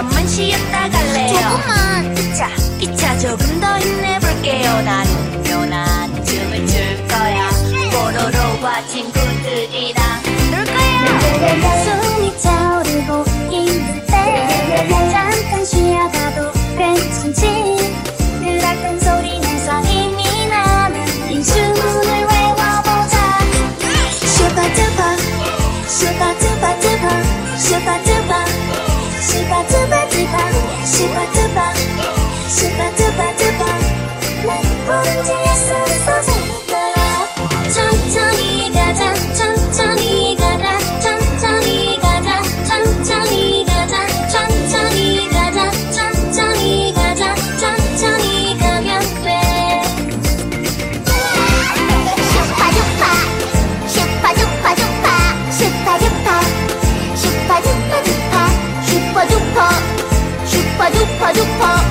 잠깐만 쉬었다 갈래요 조금만 기차 피차 조금 더 힘내볼게요 나는 묘난 춤을 출 거야 뽀로로와 친구들이랑 走吧走吧，是吧？走吧走吧，是吧？走吧，是吧？走吧。Super! duper, super duper duper.